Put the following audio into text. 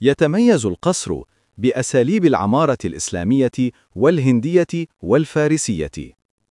يتميز القصر بأساليب العمارة الإسلامية والهندية والفارسية.